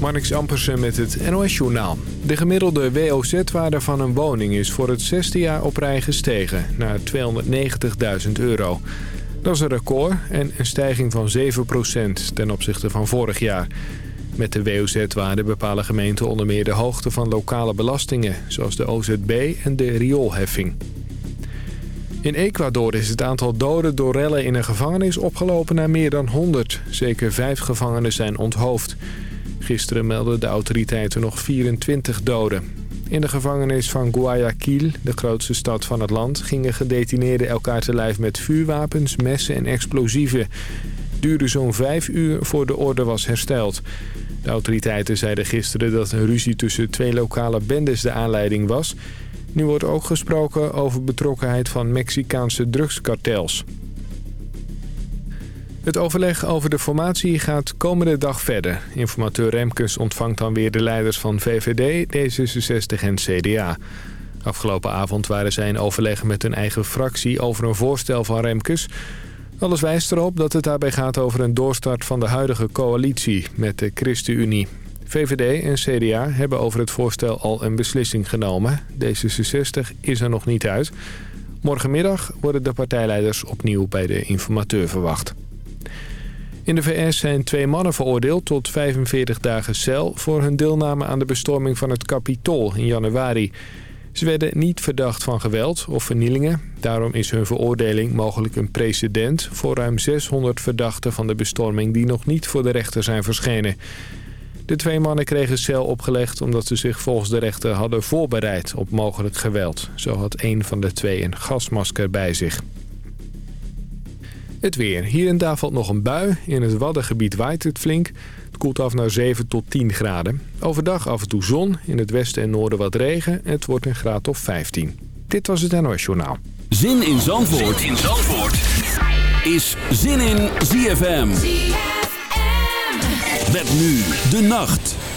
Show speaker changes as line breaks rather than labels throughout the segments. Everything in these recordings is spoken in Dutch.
Marnix Ampersen met het NOS-journaal. De gemiddelde WOZ-waarde van een woning is voor het zesde jaar op rij gestegen... naar 290.000 euro. Dat is een record en een stijging van 7% ten opzichte van vorig jaar. Met de WOZ-waarde bepalen gemeenten onder meer de hoogte van lokale belastingen... zoals de OZB en de rioolheffing. In Ecuador is het aantal doden door rellen in een gevangenis opgelopen naar meer dan 100. Zeker vijf gevangenen zijn onthoofd. Gisteren meldden de autoriteiten nog 24 doden. In de gevangenis van Guayaquil, de grootste stad van het land... gingen gedetineerden elkaar te lijf met vuurwapens, messen en explosieven. Duurde zo'n vijf uur voor de orde was hersteld. De autoriteiten zeiden gisteren dat een ruzie tussen twee lokale bendes de aanleiding was... Nu wordt ook gesproken over betrokkenheid van Mexicaanse drugskartels. Het overleg over de formatie gaat komende dag verder. Informateur Remkes ontvangt dan weer de leiders van VVD, D66 en CDA. Afgelopen avond waren zij in overleg met hun eigen fractie over een voorstel van Remkes. Alles wijst erop dat het daarbij gaat over een doorstart van de huidige coalitie met de ChristenUnie. VVD en CDA hebben over het voorstel al een beslissing genomen. D66 is er nog niet uit. Morgenmiddag worden de partijleiders opnieuw bij de informateur verwacht. In de VS zijn twee mannen veroordeeld tot 45 dagen cel... voor hun deelname aan de bestorming van het Capitool in januari. Ze werden niet verdacht van geweld of vernielingen. Daarom is hun veroordeling mogelijk een precedent... voor ruim 600 verdachten van de bestorming die nog niet voor de rechter zijn verschenen. De twee mannen kregen cel opgelegd omdat ze zich volgens de rechter hadden voorbereid op mogelijk geweld. Zo had een van de twee een gasmasker bij zich. Het weer. Hier en daar valt nog een bui. In het Waddengebied waait het flink. Het koelt af naar 7 tot 10 graden. Overdag af en toe zon. In het westen en noorden wat regen. Het wordt een graad of 15. Dit was het NOS Journaal.
Zin in Zandvoort, zin in Zandvoort. is Zin in ZFM. Met nu de nacht.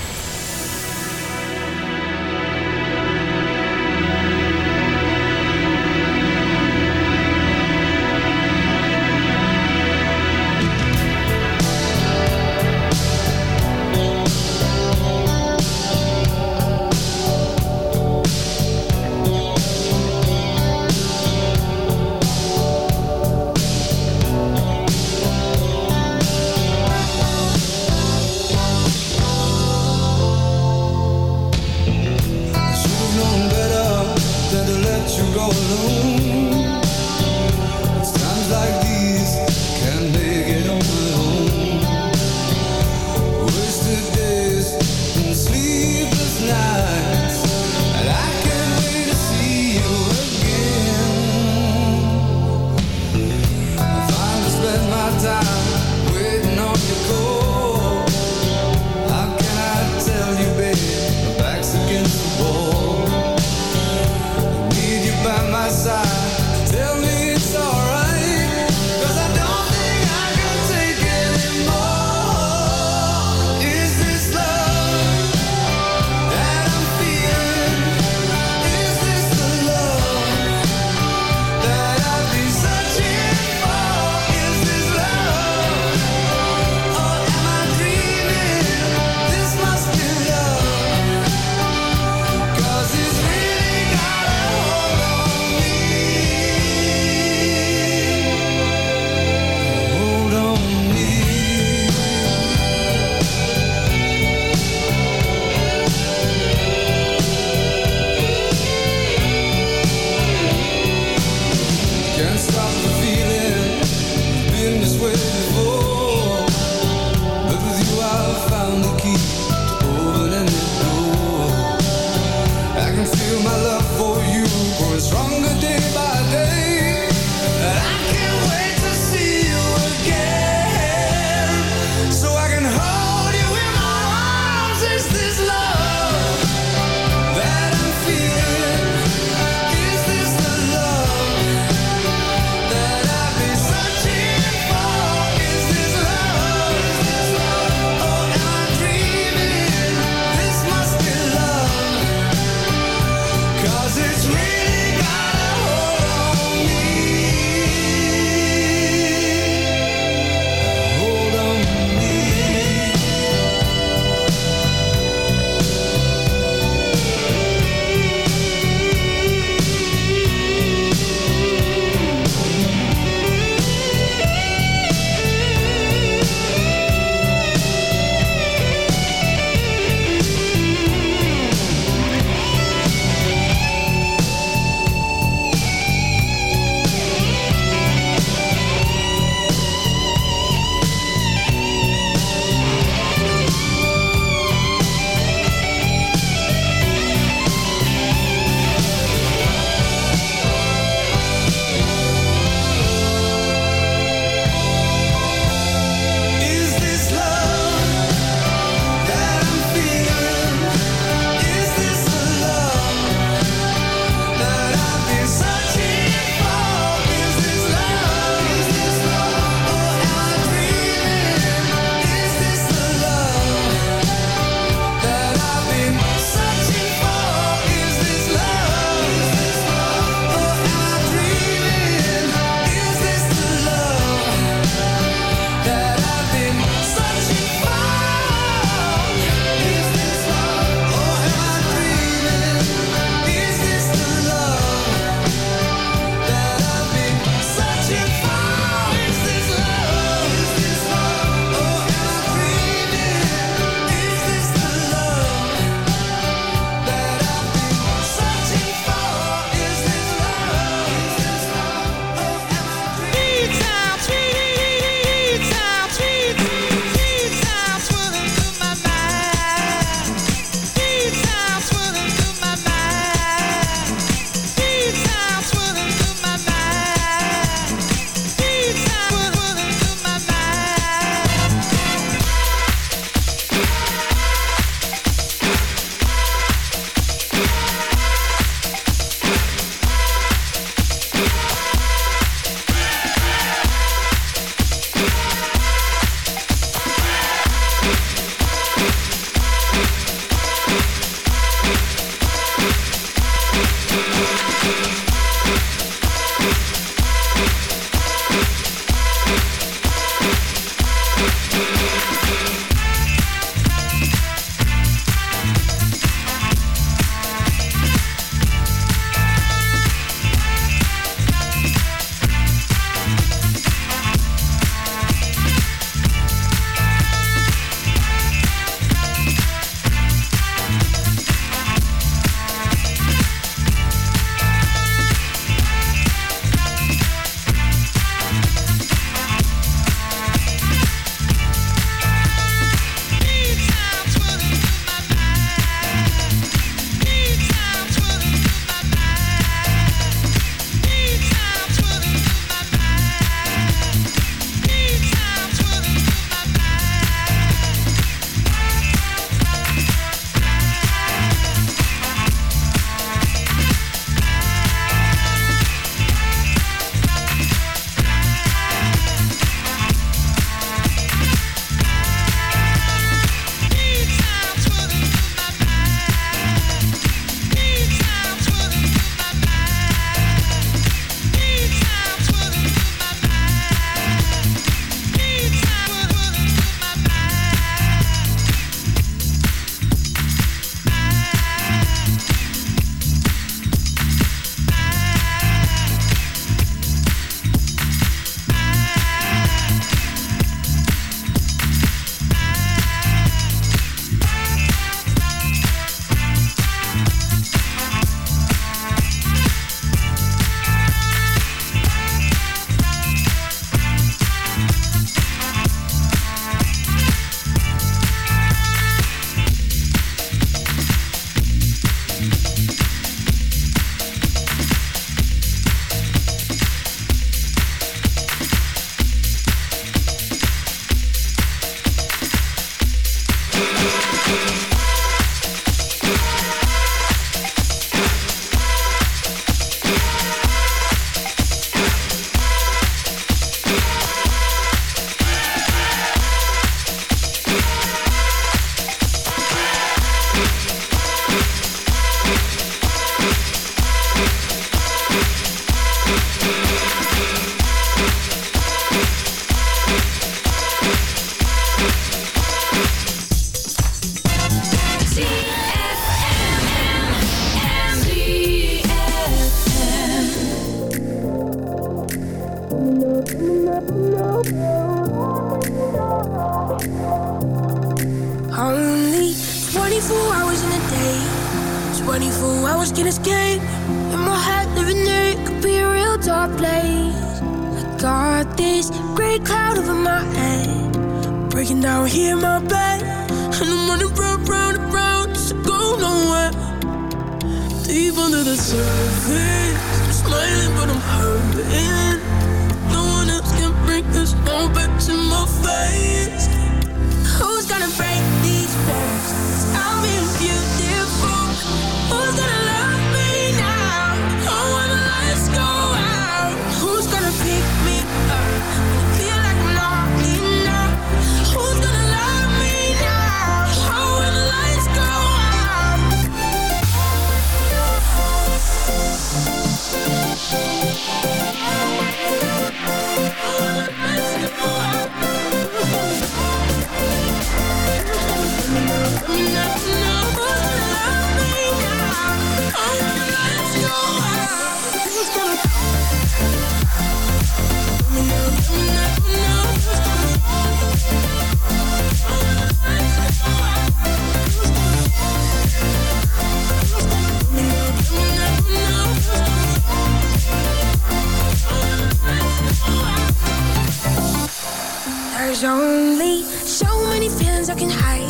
Only So many feelings I can hide.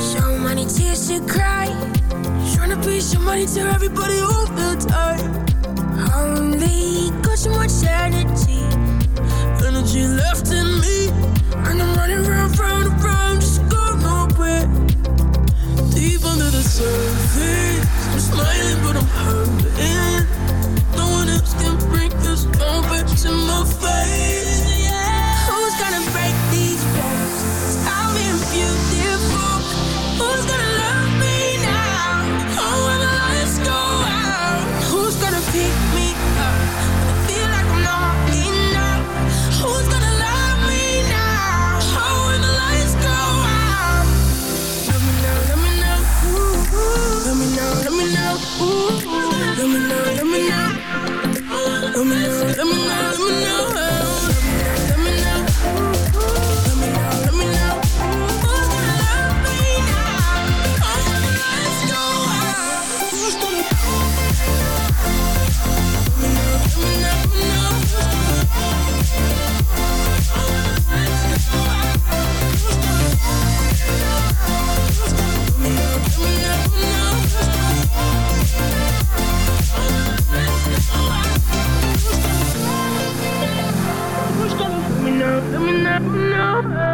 So many tears to cry. Trying to be somebody to everybody all the time Only got so much energy. Energy left in me. And I'm running round, round, round Just go nowhere. Deep under the surface. I'm smiling but I'm hurt. love.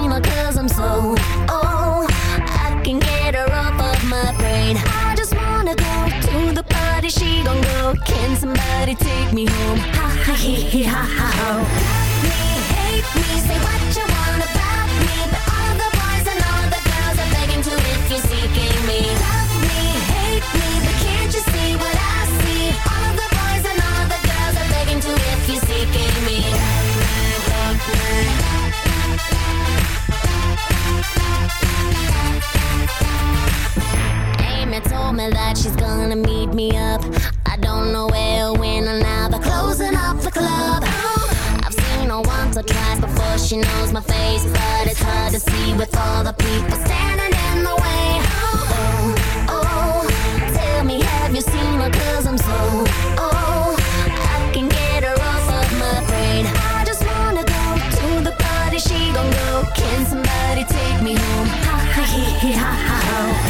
dreamer cause I'm so old I can get her off of my brain. I just wanna go to the party she gon' go. Can somebody take me home? Ha ha he he ha ha ho. Love me, hate me, say what you told me that she's gonna meet me up. I don't know where or when or now, but closing up the club. I've seen her once or twice before she knows my face, but it's hard to see with all the people standing in the way. Oh, oh, tell me, have you seen her? Cause I'm so, oh, I can get her off of my brain. I just wanna go to the party, she gon' go. Can somebody take me home? Ha ha He he! ha ha ho.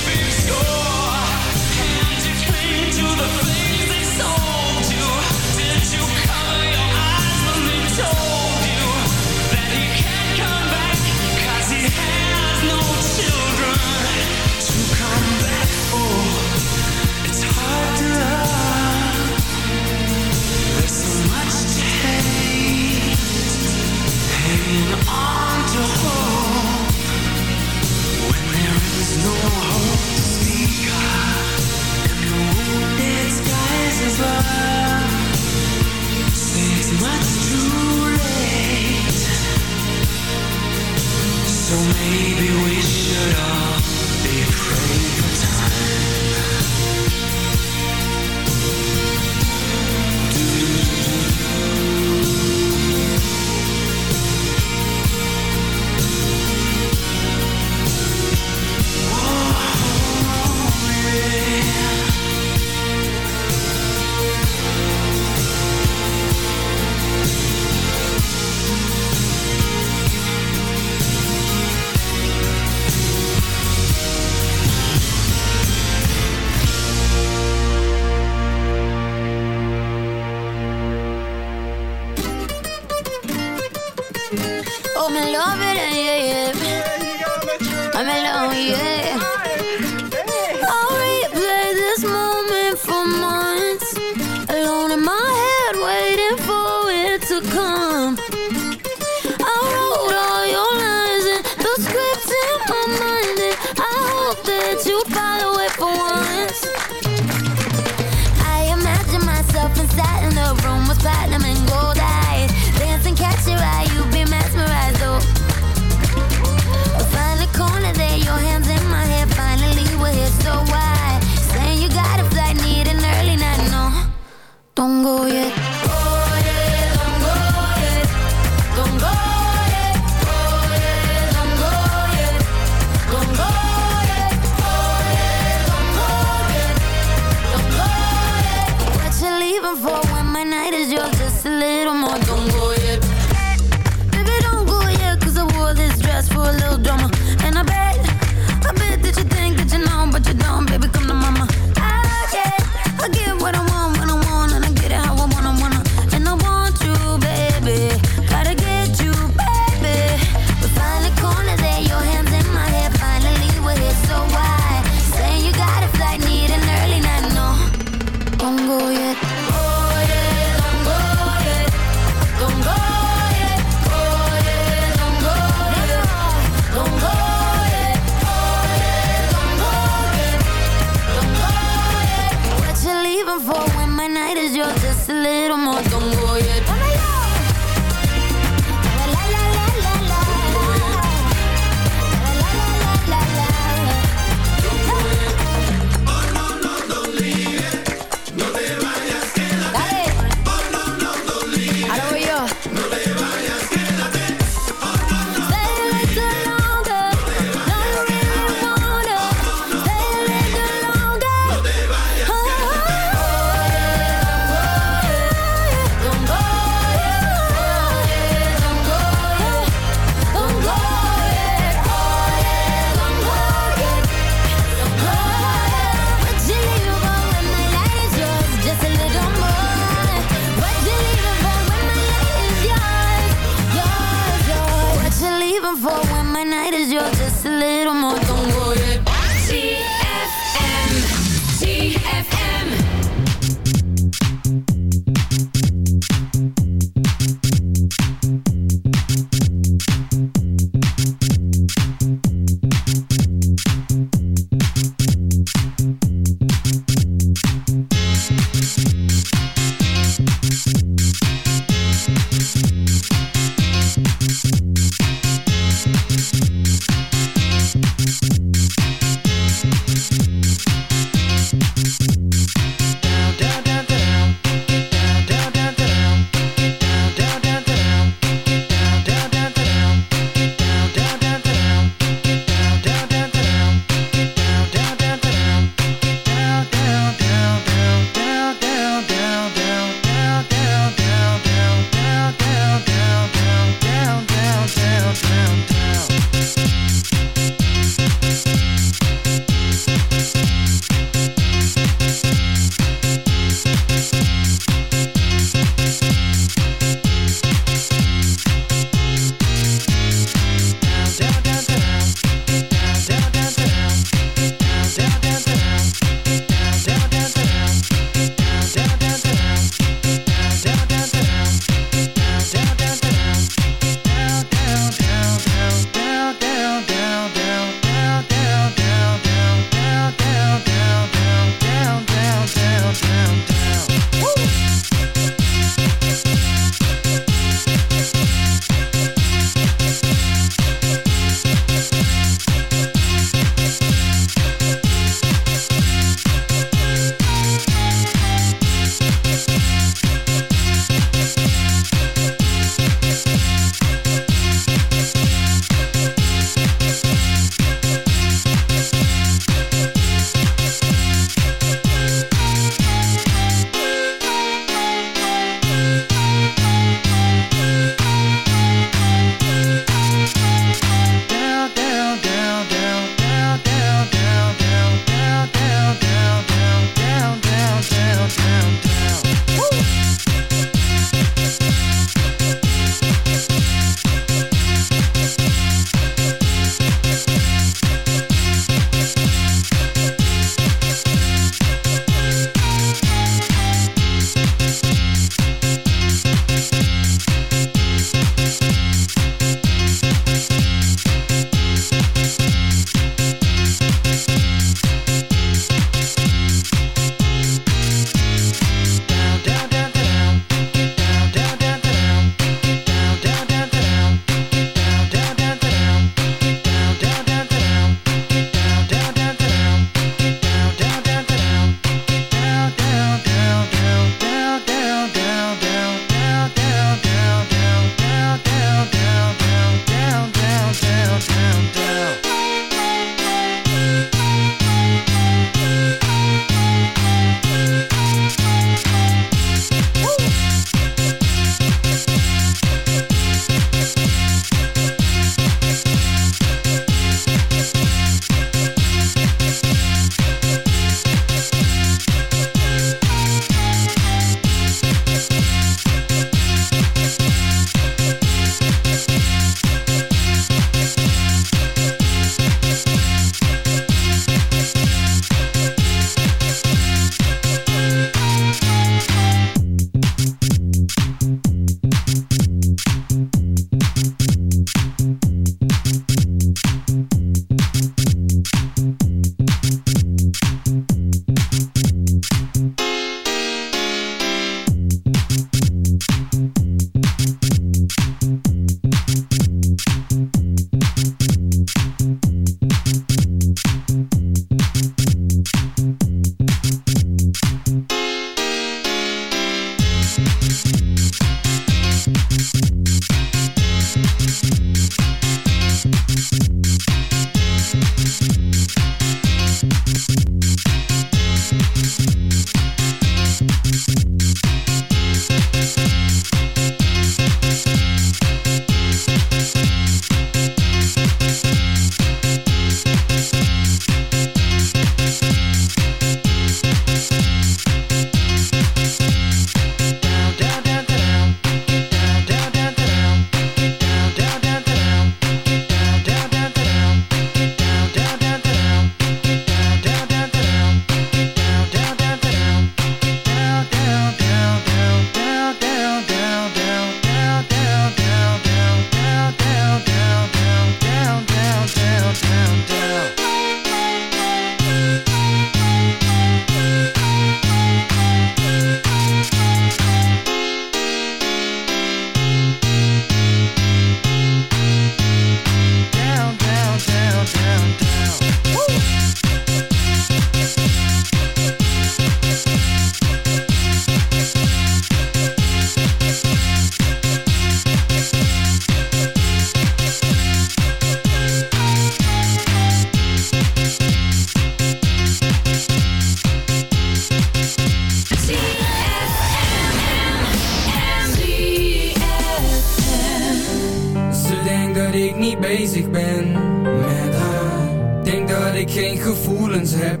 Ben met haar. Denk dat ik geen gevoelens heb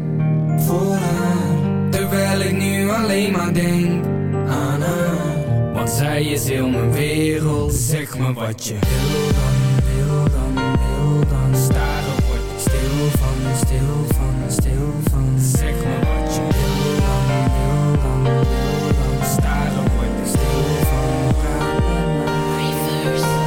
voor haar. Terwijl ik nu alleen maar denk aan haar. Want zij is heel mijn wereld. Zeg me wat je wil dan, wil dan, wil dan. Staren word ik stil van, stil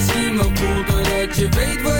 misschien wel cool doordat je weet wat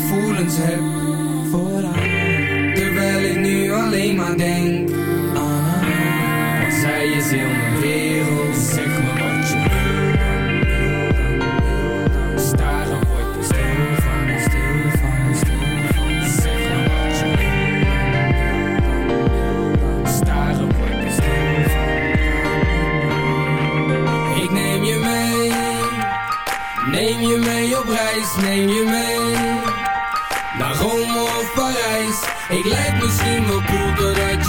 gevoelens heb voor. Terwijl ik nu alleen maar denk aan haar. Want zij is heel mijn wereld. Zeg me wat je wil. Staren word ik stil van, stil van, stil van. Zeg me wat je wil. Staren word ik stil van. Ik neem je mee. Neem je mee op reis, neem je mee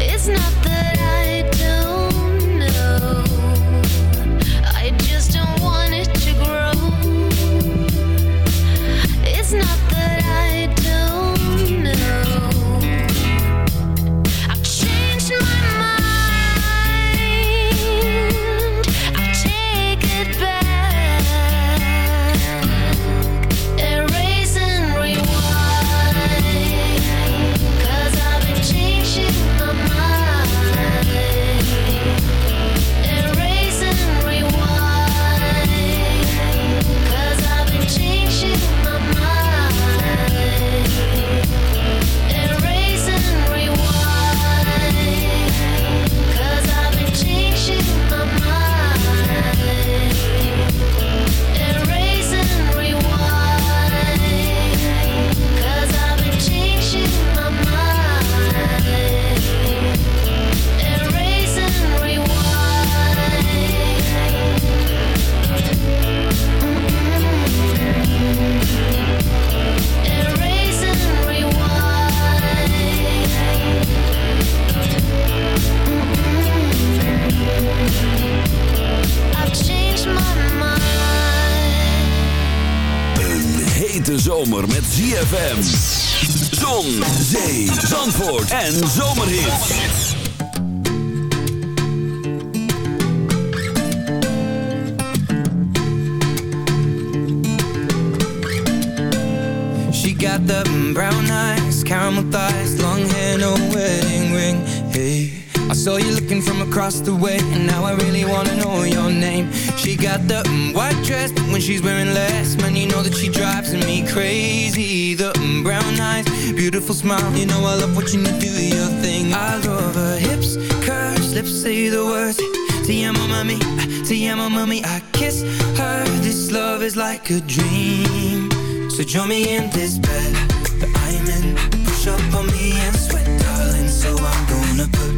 It's not
en zomerhits.
She got the brown eyes, caramel thighs, long hair, no wedding ring. Hey, I saw you looking from across the way, and now I really wanna know your name. She got the dress, but when she's wearing less, man, you know that she drives me crazy. The brown eyes beautiful smile. You know I love watching you do your thing. I love her hips, curves, lips say the words. Te amo mami, te amo mami I kiss her, this love is like a dream. So join me in this bed. That I'm in Push up on me and sweat darling. So I'm gonna put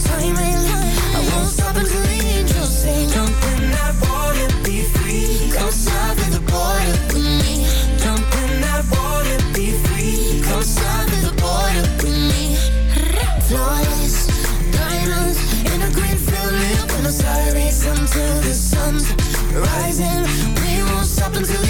time I won't stop until the angels Jump
in that water, be free.
The border with me. Jump in
that water, be free. The
border with me. Flawless diamonds in a green field Aires until the sun's rising We won't stop until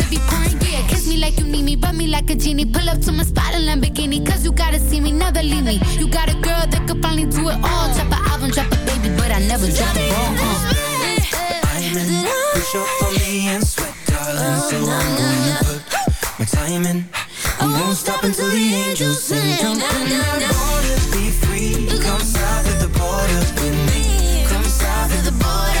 like you need me, rub me like a genie. Pull up to my spot in Lamborghini, cause you gotta see me, never leave me. You got a girl that could finally do it all. Drop an album, drop a baby, but I never drop a ball. Uh.
Diamond, push
up on me and sweat, darling So I'm gonna put my time in I
won't stop until the angels sing Jump in that
water, be free
Come
south of the border with
me Come south of the border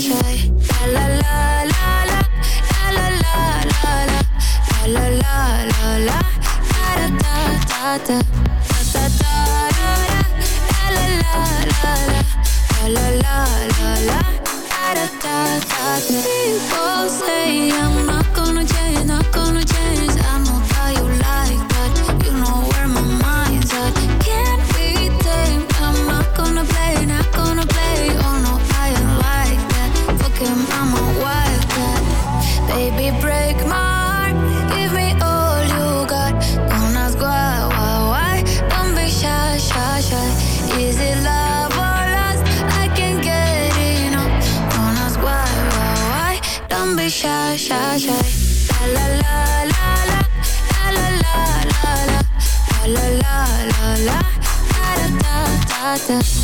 shy, shy laten